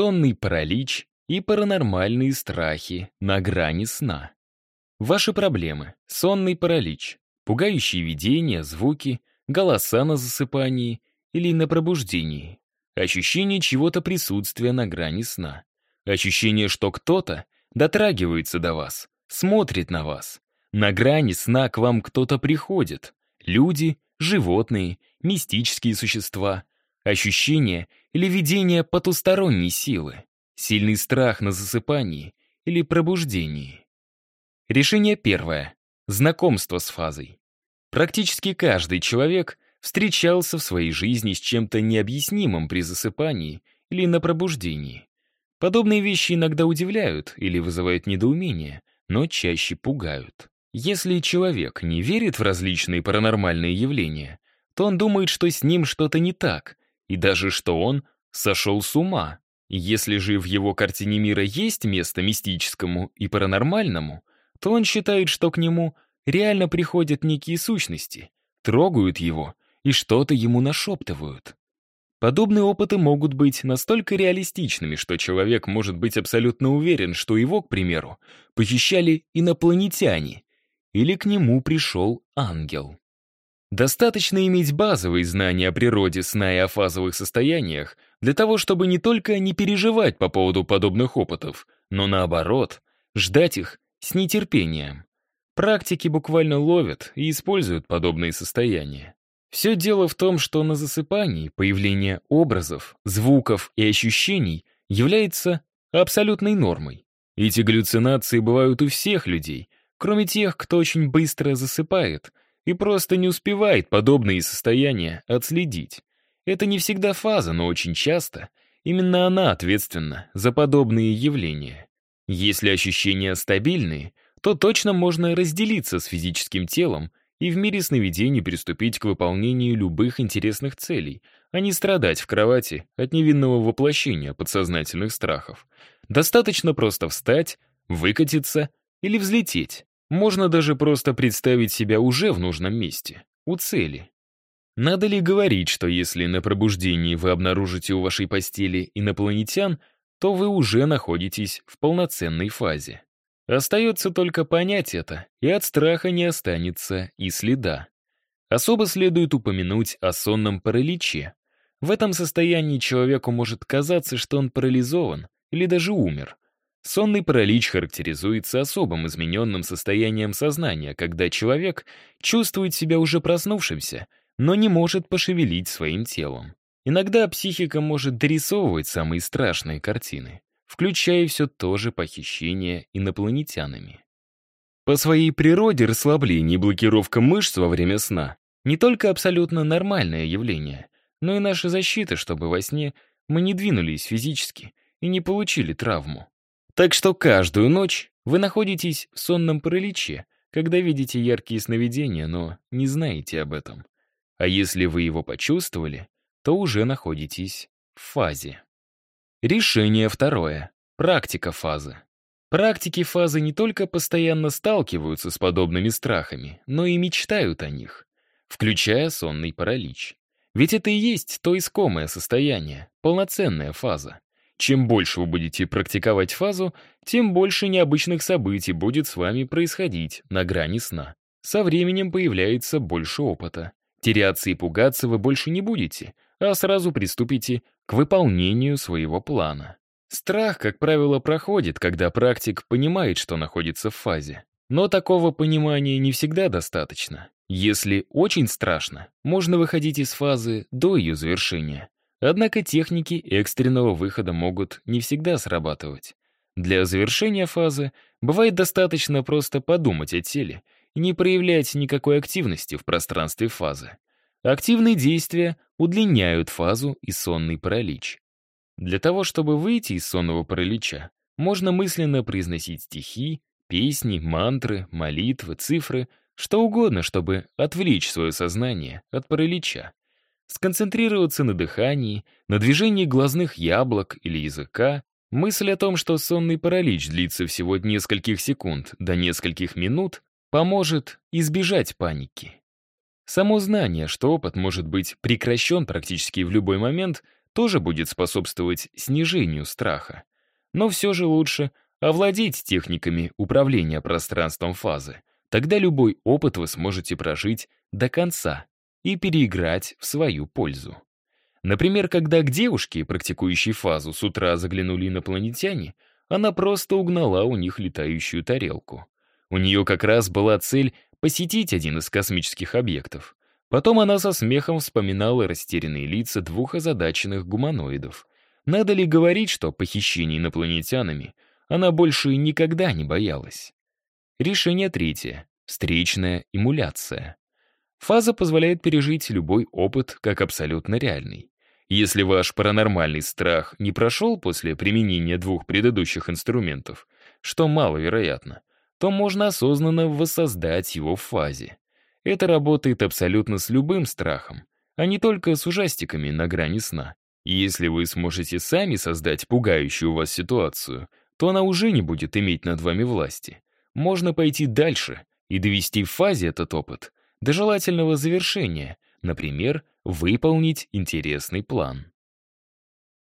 сонный паралич и паранормальные страхи на грани сна. Ваши проблемы — сонный паралич, пугающие видения, звуки, голоса на засыпании или на пробуждении, ощущение чего-то присутствия на грани сна, ощущение, что кто-то дотрагивается до вас, смотрит на вас. На грани сна к вам кто-то приходит. Люди, животные, мистические существа, ощущение или видение потусторонней силы, сильный страх на засыпании или пробуждении. Решение первое. Знакомство с фазой. Практически каждый человек встречался в своей жизни с чем-то необъяснимым при засыпании или на пробуждении. Подобные вещи иногда удивляют или вызывают недоумение, но чаще пугают. Если человек не верит в различные паранормальные явления, то он думает, что с ним что-то не так, и даже что он сошел с ума. Если же в его картине мира есть место мистическому и паранормальному, то он считает, что к нему реально приходят некие сущности, трогают его и что-то ему нашептывают. Подобные опыты могут быть настолько реалистичными, что человек может быть абсолютно уверен, что его, к примеру, похищали инопланетяне, или к нему пришел ангел. Достаточно иметь базовые знания о природе сна и о фазовых состояниях для того, чтобы не только не переживать по поводу подобных опытов, но наоборот, ждать их с нетерпением. Практики буквально ловят и используют подобные состояния. Все дело в том, что на засыпании появление образов, звуков и ощущений является абсолютной нормой. Эти галлюцинации бывают у всех людей, кроме тех, кто очень быстро засыпает и просто не успевает подобные состояния отследить. Это не всегда фаза, но очень часто именно она ответственна за подобные явления. Если ощущения стабильные, то точно можно разделиться с физическим телом и в мире сновидений приступить к выполнению любых интересных целей, а не страдать в кровати от невинного воплощения подсознательных страхов. Достаточно просто встать, выкатиться или взлететь. Можно даже просто представить себя уже в нужном месте, у цели. Надо ли говорить, что если на пробуждении вы обнаружите у вашей постели инопланетян, то вы уже находитесь в полноценной фазе. Остается только понять это, и от страха не останется и следа. Особо следует упомянуть о сонном параличе. В этом состоянии человеку может казаться, что он парализован или даже умер. Сонный паралич характеризуется особым измененным состоянием сознания, когда человек чувствует себя уже проснувшимся, но не может пошевелить своим телом. Иногда психика может дорисовывать самые страшные картины, включая все то же похищение инопланетянами. По своей природе расслабление и блокировка мышц во время сна не только абсолютно нормальное явление, но и наша защита, чтобы во сне мы не двинулись физически и не получили травму. Так что каждую ночь вы находитесь в сонном параличе, когда видите яркие сновидения, но не знаете об этом. А если вы его почувствовали, то уже находитесь в фазе. Решение второе. Практика фазы. Практики фазы не только постоянно сталкиваются с подобными страхами, но и мечтают о них, включая сонный паралич. Ведь это и есть то искомое состояние, полноценная фаза. Чем больше вы будете практиковать фазу, тем больше необычных событий будет с вами происходить на грани сна. Со временем появляется больше опыта. Теряться и пугаться вы больше не будете, а сразу приступите к выполнению своего плана. Страх, как правило, проходит, когда практик понимает, что находится в фазе. Но такого понимания не всегда достаточно. Если очень страшно, можно выходить из фазы до ее завершения. Однако техники экстренного выхода могут не всегда срабатывать. Для завершения фазы бывает достаточно просто подумать о теле и не проявлять никакой активности в пространстве фазы. Активные действия удлиняют фазу и сонный паралич. Для того, чтобы выйти из сонного паралича, можно мысленно произносить стихи, песни, мантры, молитвы, цифры, что угодно, чтобы отвлечь свое сознание от паралича сконцентрироваться на дыхании, на движении глазных яблок или языка, мысль о том, что сонный паралич длится всего от нескольких секунд до нескольких минут, поможет избежать паники. Само знание, что опыт может быть прекращен практически в любой момент, тоже будет способствовать снижению страха. Но все же лучше овладеть техниками управления пространством фазы. Тогда любой опыт вы сможете прожить до конца и переиграть в свою пользу. Например, когда к девушке, практикующей фазу, с утра заглянули инопланетяне, она просто угнала у них летающую тарелку. У нее как раз была цель посетить один из космических объектов. Потом она со смехом вспоминала растерянные лица двух озадаченных гуманоидов. Надо ли говорить, что похищение инопланетянами она больше никогда не боялась? Решение третье. Встречная эмуляция. Фаза позволяет пережить любой опыт как абсолютно реальный. Если ваш паранормальный страх не прошел после применения двух предыдущих инструментов, что маловероятно, то можно осознанно воссоздать его в фазе. Это работает абсолютно с любым страхом, а не только с ужастиками на грани сна. И если вы сможете сами создать пугающую вас ситуацию, то она уже не будет иметь над вами власти. Можно пойти дальше и довести в фазе этот опыт до желательного завершения, например, выполнить интересный план.